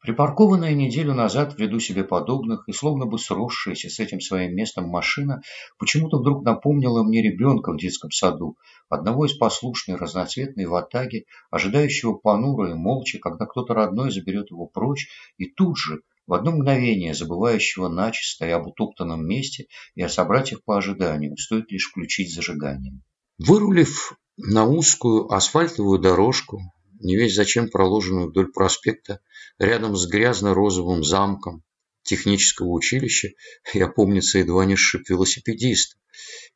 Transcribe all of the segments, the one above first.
Припаркованная неделю назад в ряду себе подобных и словно бы сросшаяся с этим своим местом машина почему-то вдруг напомнила мне ребенка в детском саду, одного из послушной разноцветной ватаги, ожидающего понуро и молча, когда кто-то родной заберет его прочь, и тут же, в одно мгновение забывающего начисто и об утоптанном месте и о собратьях по ожиданию, стоит лишь включить зажигание. Вырулив на узкую асфальтовую дорожку, не весь зачем проложенную вдоль проспекта, рядом с грязно-розовым замком технического училища, я, помнится, едва не сшиб велосипедиста.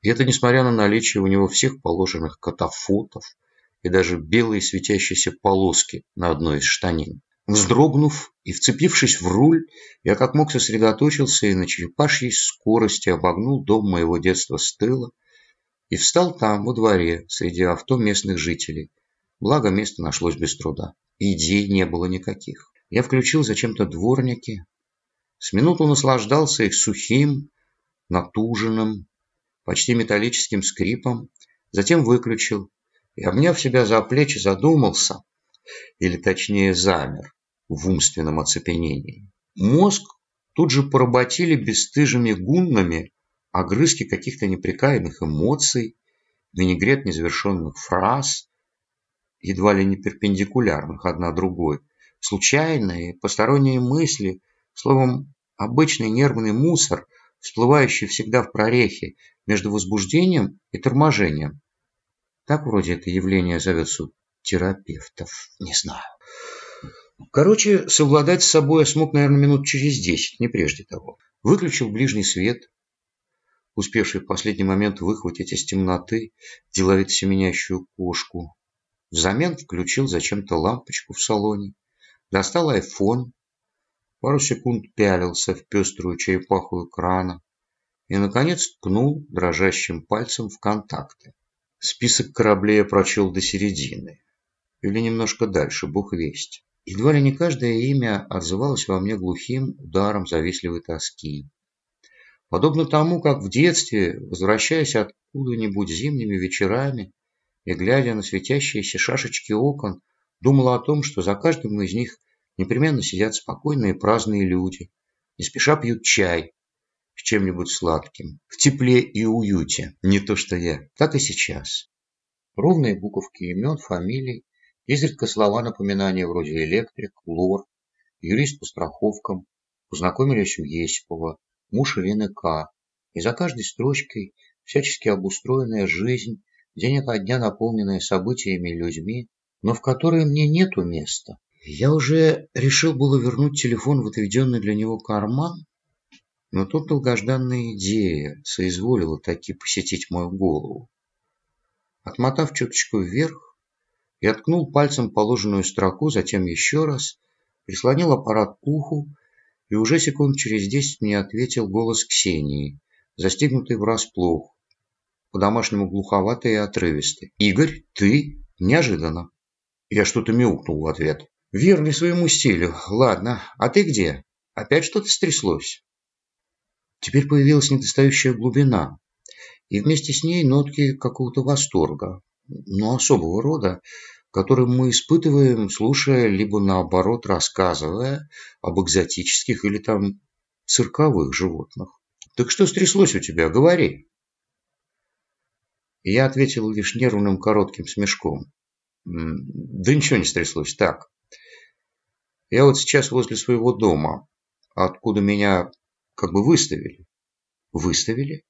И это несмотря на наличие у него всех положенных катафотов и даже белые светящиеся полоски на одной из штанин. Вздрогнув и вцепившись в руль, я как мог сосредоточился и на черепашьей скорости обогнул дом моего детства с тыла и встал там, во дворе, среди авто местных жителей, Благо, место нашлось без труда. Идей не было никаких. Я включил зачем-то дворники. С минуту наслаждался их сухим, натуженным, почти металлическим скрипом. Затем выключил и, обняв себя за плечи, задумался, или точнее замер, в умственном оцепенении. Мозг тут же поработили бесстыжими гуннами огрызки каких-то неприкаянных эмоций, винегрет незавершенных фраз, едва ли не перпендикулярных одна другой, случайные, посторонние мысли, словом, обычный нервный мусор, всплывающий всегда в прорехе между возбуждением и торможением. Так вроде это явление зовется терапевтов, не знаю. Короче, совладать с собой я смог, наверное, минут через десять, не прежде того. Выключил ближний свет, успевший в последний момент выхватить из темноты деловито семенящую кошку, Взамен включил зачем-то лампочку в салоне, достал айфон, пару секунд пялился в пеструю черепаху экрана и, наконец, ткнул дрожащим пальцем в контакты. Список кораблей я прочел до середины. Или немножко дальше, бог весть. Едва ли не каждое имя отзывалось во мне глухим ударом завистливой тоски. Подобно тому, как в детстве, возвращаясь откуда-нибудь зимними вечерами, и, глядя на светящиеся шашечки окон, думала о том, что за каждым из них непременно сидят спокойные праздные люди, не спеша пьют чай с чем-нибудь сладким, в тепле и уюте, не то что я, так и сейчас. Ровные буковки имен, фамилий, изредка слова напоминания вроде электрик, лор, юрист по страховкам, познакомились у Есипова, муж Ирины К. И за каждой строчкой всячески обустроенная жизнь день ото дня наполненная событиями и людьми, но в которой мне нету места. Я уже решил было вернуть телефон в отведенный для него карман, но тут долгожданная идея соизволила таки посетить мою голову. Отмотав чуточку вверх, я ткнул пальцем положенную строку, затем еще раз, прислонил аппарат к уху, и уже секунд через десять мне ответил голос Ксении, застигнутый врасплох, по-домашнему глуховатый и отрывистый. «Игорь, ты? Неожиданно!» Я что-то мяукнул в ответ. «Верный своему стилю. Ладно, а ты где? Опять что-то стряслось?» Теперь появилась недостающая глубина, и вместе с ней нотки какого-то восторга, но особого рода, который мы испытываем, слушая, либо наоборот рассказывая об экзотических или там цирковых животных. «Так что стряслось у тебя? Говори!» И я ответил лишь нервным коротким смешком. Да ничего не стряслось, так. Я вот сейчас возле своего дома, откуда меня как бы выставили. Выставили?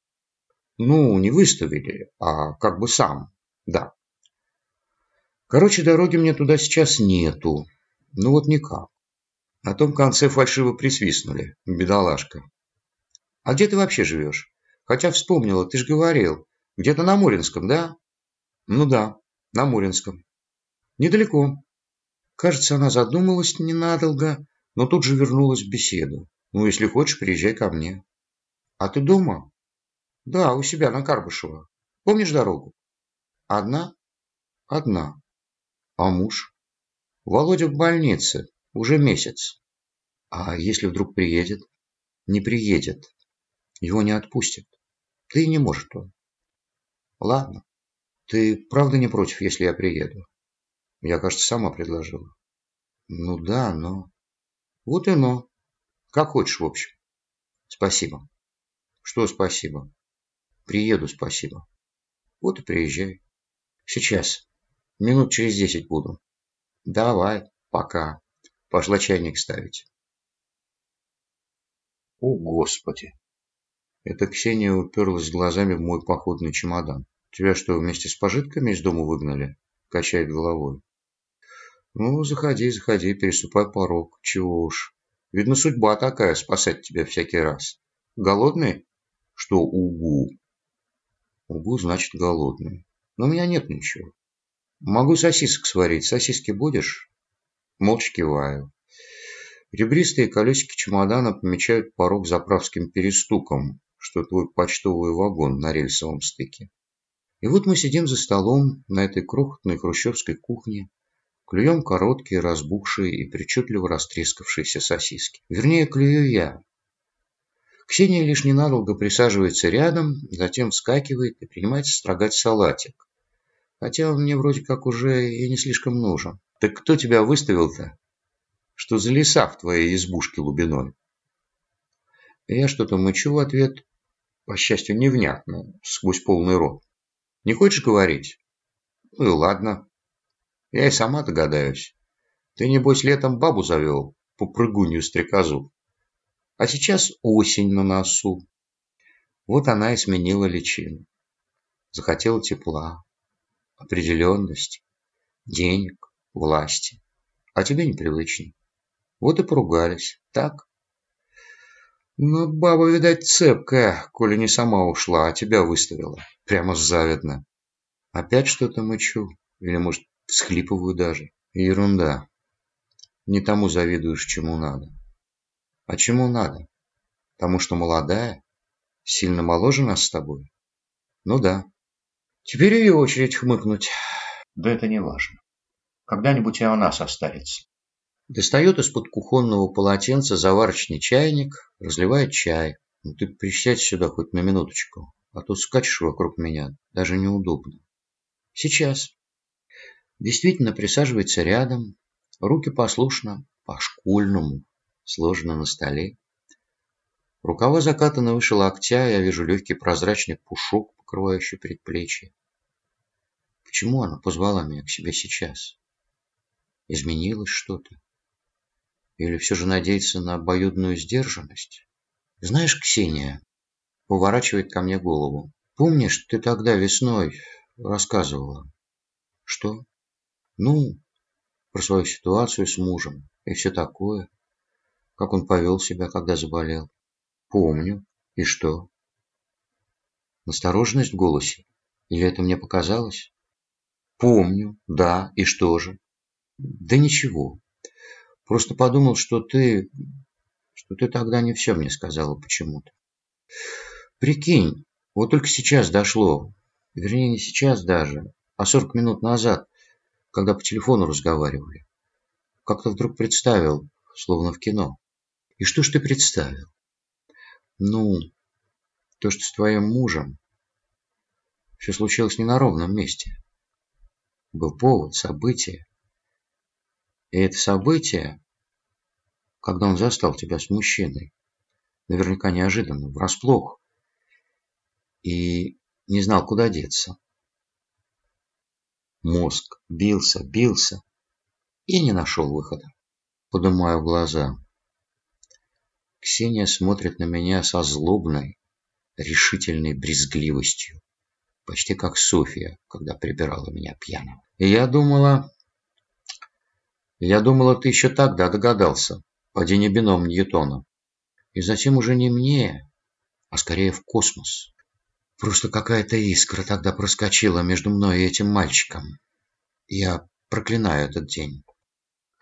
Ну, не выставили, а как бы сам, да. Короче, дороги мне туда сейчас нету. Ну вот никак. На том конце фальшиво присвистнули, бедолажка. А где ты вообще живешь? Хотя вспомнила, ты же говорил, где-то на Муринском, да? Ну да, на Муринском. Недалеко. Кажется, она задумалась ненадолго, но тут же вернулась в беседу. Ну, если хочешь, приезжай ко мне. А ты дома? Да, у себя на Карбышево. Помнишь дорогу? Одна? Одна. А муж? Володя в больнице. Уже месяц. А если вдруг приедет? Не приедет. Его не отпустят. Ты не может он. Ладно. Ты правда не против, если я приеду? Я, кажется, сама предложила. Ну да, но... Вот и но. Как хочешь, в общем. Спасибо. Что спасибо? Приеду, спасибо. Вот и приезжай. Сейчас. Минут через десять буду. Давай, пока. Пошла чайник ставить. О, Господи! Эта Ксения уперлась глазами в мой походный чемодан. Тебя что, вместе с пожитками из дома выгнали? Качает головой. Ну, заходи, заходи, переступай порог. Чего уж. Видно, судьба такая, спасать тебя всякий раз. Голодный? Что угу? Угу значит голодный. Но у меня нет ничего. Могу сосисок сварить. Сосиски будешь? Молча киваю. Ребристые колесики чемодана помечают порог заправским перестуком, что твой почтовый вагон на рельсовом стыке. И вот мы сидим за столом на этой крохотной хрущевской кухне, клюем короткие, разбухшие и причудливо растрескавшиеся сосиски. Вернее, клюю я. Ксения лишь ненадолго присаживается рядом, затем вскакивает и принимается строгать салатик. Хотя он мне вроде как уже и не слишком нужен. Так кто тебя выставил-то? Что за леса в твоей избушке лубиной? Я что-то мычу в ответ, по счастью, невнятно, сквозь полный рот. Не хочешь говорить? Ну и ладно. Я и сама догадаюсь. Ты, небось, летом бабу завел, по прыгунью стрекозу. А сейчас осень на носу. Вот она и сменила личину. Захотела тепла, определенности, денег, власти. А тебе непривычней. Вот и поругались. Так? Ну, баба, видать, цепкая, коли не сама ушла, а тебя выставила. Прямо завидно. Опять что-то мычу. Или, может, всхлипываю даже. Ерунда. Не тому завидуешь, чему надо. А чему надо? Тому, что молодая? Сильно моложе нас с тобой? Ну да. Теперь ее очередь хмыкнуть. Да это не важно. Когда-нибудь и она состарится. Достает из-под кухонного полотенца заварочный чайник, разливает чай. Ну ты присядь сюда хоть на минуточку, а то скачешь вокруг меня, даже неудобно. Сейчас. Действительно присаживается рядом, руки послушно, по-школьному, сложены на столе. Рукава закатаны выше локтя, я вижу легкий прозрачный пушок, покрывающий предплечье. Почему она позвала меня к себе сейчас? Изменилось что-то? Или все же надеется на обоюдную сдержанность? Знаешь, Ксения, поворачивает ко мне голову. Помнишь, ты тогда весной рассказывала? Что? Ну, про свою ситуацию с мужем и все такое. Как он повел себя, когда заболел. Помню. И что? Настороженность в голосе? Или это мне показалось? Помню, да, и что же? Да ничего. Просто подумал, что ты... что ты тогда не все мне сказала почему-то. Прикинь, вот только сейчас дошло. Вернее, не сейчас даже, а сорок минут назад, когда по телефону разговаривали. Как-то вдруг представил, словно в кино. И что ж ты представил? Ну, то, что с твоим мужем все случилось не на ровном месте. Был повод, событие. И это событие, когда он застал тебя с мужчиной, наверняка неожиданно, врасплох, и не знал, куда деться. Мозг бился, бился и не нашел выхода. Поднимаю глаза. Ксения смотрит на меня со злобной, решительной брезгливостью, почти как Софья, когда прибирала меня пьяного. И я думала, я думала, ты еще тогда догадался. Поди не бином Ньютона. И затем уже не мне, а скорее в космос. Просто какая-то искра тогда проскочила между мной и этим мальчиком. Я проклинаю этот день.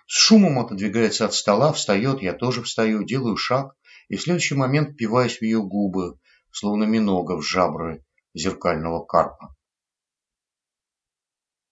С шумом отодвигается от стола, встает, я тоже встаю, делаю шаг, и в следующий момент пиваюсь в ее губы, словно минога в жабры зеркального карпа.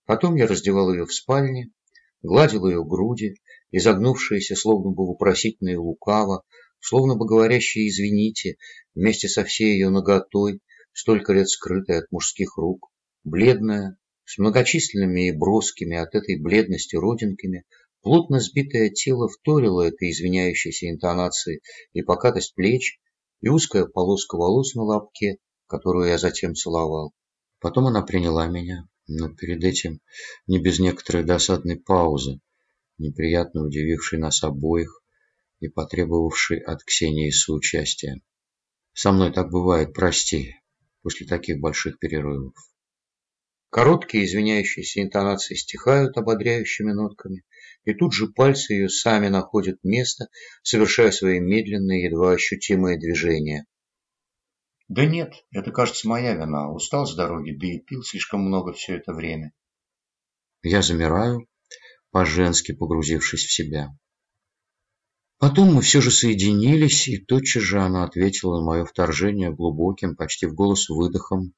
Потом я раздевал ее в спальне, гладил ее груди, изогнувшиеся, словно бы вопросительно лукаво, словно бы говорящие «извините», вместе со всей ее наготой, столько лет скрытой от мужских рук, бледная, с многочисленными и броскими от этой бледности родинками, Плотно сбитое тело вторило этой извиняющейся интонации и покатость плеч, и узкая полоска волос на лобке, которую я затем целовал. Потом она приняла меня, но перед этим не без некоторой досадной паузы, неприятно удивившей нас обоих и потребовавшей от Ксении соучастия. Со мной так бывает, прости, после таких больших перерывов. Короткие извиняющиеся интонации стихают ободряющими нотками, и тут же пальцы ее сами находят место, совершая свои медленные, едва ощутимые движения. Да нет, это, кажется, моя вина. Устал с дороги, да и пил слишком много все это время. Я замираю, по-женски погрузившись в себя. Потом мы все же соединились, и тотчас же она ответила на мое вторжение глубоким, почти в голос выдохом,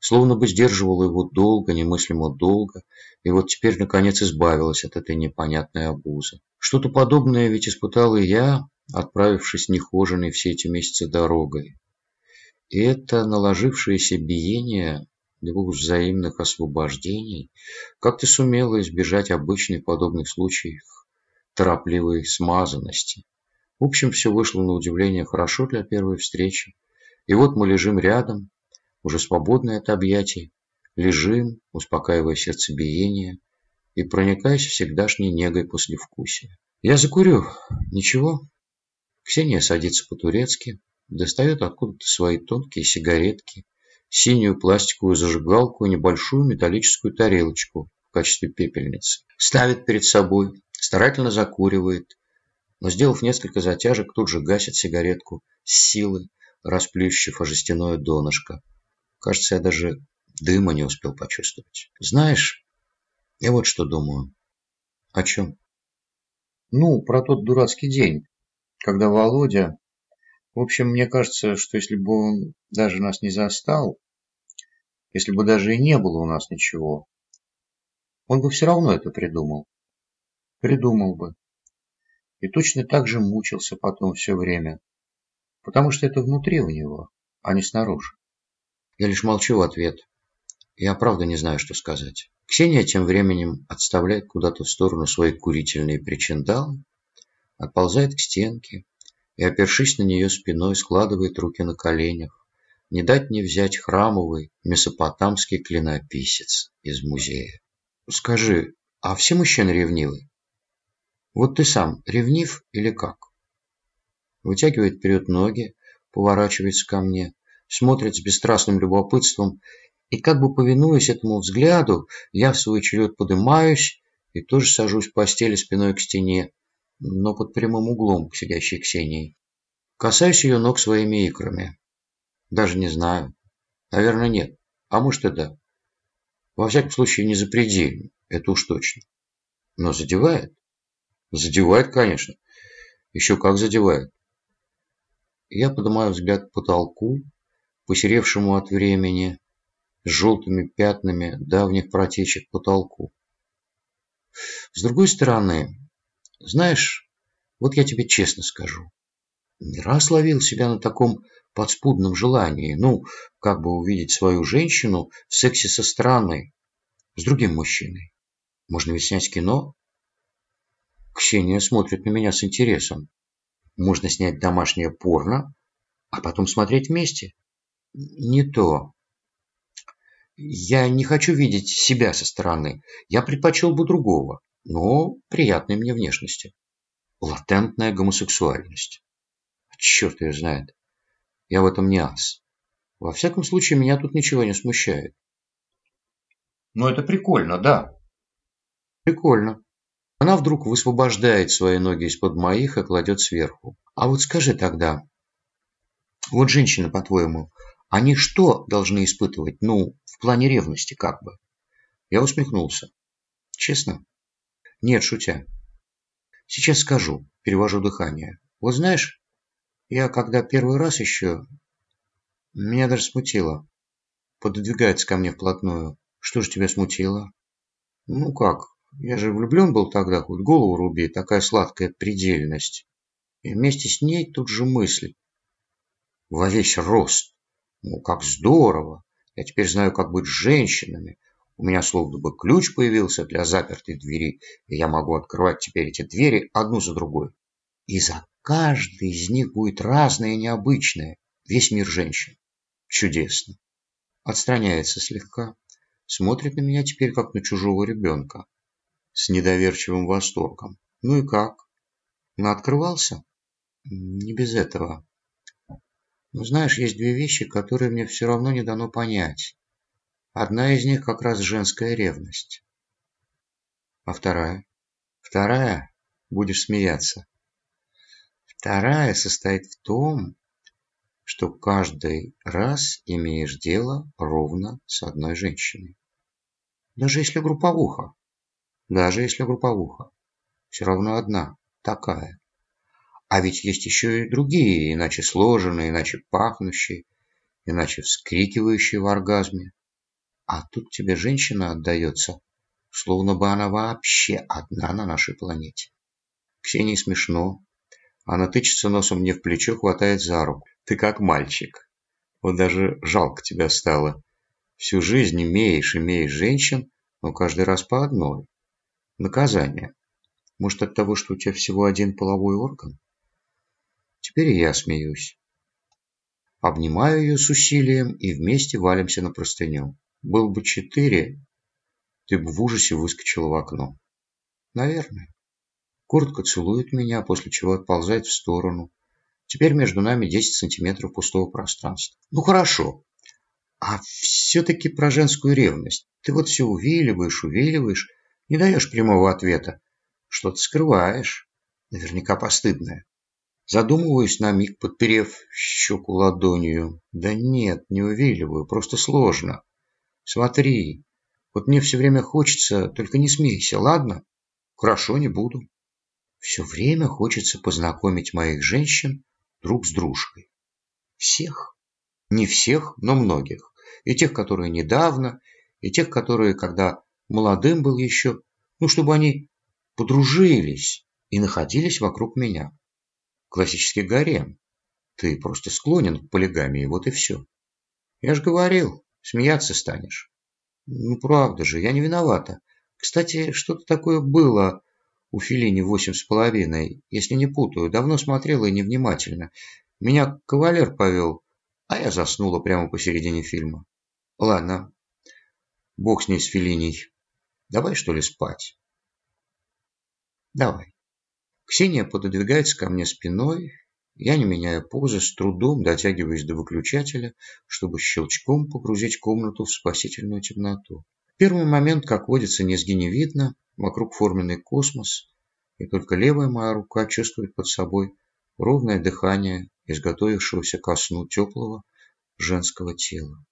словно бы сдерживала его долго, немыслимо долго, и вот теперь, наконец, избавилась от этой непонятной обузы. Что-то подобное ведь испытал и я, отправившись нехоженной все эти месяцы дорогой. И это наложившееся биение двух взаимных освобождений как-то сумело избежать обычной в подобных случаях торопливой смазанности. В общем, все вышло на удивление хорошо для первой встречи. И вот мы лежим рядом, уже свободные от объятий, лежим, успокаивая сердцебиение и проникаясь всегдашней негой послевкусия. Я закурю. Ничего. Ксения садится по-турецки, достает откуда-то свои тонкие сигаретки, синюю пластиковую зажигалку и небольшую металлическую тарелочку в качестве пепельницы. Ставит перед собой, старательно закуривает, но, сделав несколько затяжек, тут же гасит сигаретку с силой, расплющив о жестяное донышко. Кажется, я даже дыма не успел почувствовать. Знаешь, я вот что думаю. О чем? Ну, про тот дурацкий день, когда Володя... В общем, мне кажется, что если бы он даже нас не застал, если бы даже и не было у нас ничего, он бы все равно это придумал. Придумал бы. И точно так же мучился потом все время, потому что это внутри у него, а не снаружи. Я лишь молчу в ответ. Я правда не знаю, что сказать. Ксения тем временем отставляет куда-то в сторону свои курительные причиндалы, отползает к стенке и, опершись на нее спиной, складывает руки на коленях. Не дать не взять храмовый месопотамский клинописец из музея. Скажи, а все мужчины ревнивы? Вот ты сам ревнив или как? Вытягивает вперед ноги, поворачивается ко мне смотрит с бесстрастным любопытством, и как бы повинуясь этому взгляду, я в свой черед подымаюсь и тоже сажусь в постели спиной к стене, но под прямым углом к сидящей Ксении. Касаюсь ее ног своими икрами. Даже не знаю. Наверное, нет. А может и да. Во всяком случае, не запредельно. Это уж точно. Но задевает? Задевает, конечно. Еще как задевает. Я поднимаю взгляд к потолку, посеревшему от времени, с желтыми пятнами давних протечек потолку. С другой стороны, знаешь, вот я тебе честно скажу, не раз ловил себя на таком подспудном желании, ну, как бы увидеть свою женщину в сексе со стороны, с другим мужчиной. Можно ведь снять кино? Ксения смотрит на меня с интересом. Можно снять домашнее порно, а потом смотреть вместе не то. Я не хочу видеть себя со стороны. Я предпочел бы другого, но приятной мне внешности. Латентная гомосексуальность. Черт ее знает. Я в этом не ас. Во всяком случае, меня тут ничего не смущает. Но это прикольно, да. Прикольно. Она вдруг высвобождает свои ноги из-под моих и кладет сверху. А вот скажи тогда, вот женщина, по-твоему, они что должны испытывать? Ну, в плане ревности как бы. Я усмехнулся. Честно? Нет, шутя. Сейчас скажу, перевожу дыхание. Вот знаешь, я когда первый раз еще... Меня даже смутило. Пододвигается ко мне вплотную. Что же тебя смутило? Ну как, я же влюблен был тогда, хоть голову руби, такая сладкая предельность. И вместе с ней тут же мысль. Во весь рост. Ну, как здорово! Я теперь знаю, как быть с женщинами. У меня словно бы ключ появился для запертой двери, и я могу открывать теперь эти двери одну за другой. И за каждой из них будет разное и необычное. Весь мир женщин. Чудесно. Отстраняется слегка. Смотрит на меня теперь, как на чужого ребенка. С недоверчивым восторгом. Ну и как? Наоткрывался? Не без этого. Но знаешь, есть две вещи, которые мне все равно не дано понять. Одна из них как раз женская ревность. А вторая? Вторая? Будешь смеяться. Вторая состоит в том, что каждый раз имеешь дело ровно с одной женщиной. Даже если групповуха. Даже если групповуха. Все равно одна, такая. А ведь есть еще и другие, иначе сложенные, иначе пахнущие, иначе вскрикивающие в оргазме. А тут тебе женщина отдается, словно бы она вообще одна на нашей планете. Ксении смешно. Она тычется носом мне в плечо, хватает за руку. Ты как мальчик. Вот даже жалко тебя стало. Всю жизнь имеешь, имеешь женщин, но каждый раз по одной. Наказание. Может, от того, что у тебя всего один половой орган? Теперь я смеюсь. Обнимаю ее с усилием и вместе валимся на простыню. Был бы четыре, ты бы в ужасе выскочила в окно. Наверное. Куртка целует меня, после чего отползает в сторону. Теперь между нами 10 сантиметров пустого пространства. Ну хорошо. А все-таки про женскую ревность. Ты вот все увиливаешь, увиливаешь, не даешь прямого ответа. Что-то скрываешь. Наверняка постыдное. Задумываюсь на миг, подперев щеку ладонью. Да нет, не увиливаю, просто сложно. Смотри, вот мне все время хочется, только не смейся, ладно? Хорошо, не буду. Все время хочется познакомить моих женщин друг с дружкой. Всех. Не всех, но многих. И тех, которые недавно, и тех, которые, когда молодым был еще, ну, чтобы они подружились и находились вокруг меня. Классический гарем. Ты просто склонен к полигамии, вот и все. Я же говорил, смеяться станешь. Ну, правда же, я не виновата. Кстати, что-то такое было у Филини восемь с половиной, если не путаю. Давно смотрела и невнимательно. Меня кавалер повел, а я заснула прямо посередине фильма. Ладно, бог с ней с Филиней. Давай, что ли, спать? Давай. Ксения пододвигается ко мне спиной. Я, не меняя позы, с трудом дотягиваюсь до выключателя, чтобы щелчком погрузить комнату в спасительную темноту. В первый момент, как водится, низги не видно, вокруг форменный космос, и только левая моя рука чувствует под собой ровное дыхание изготовившегося ко сну теплого женского тела.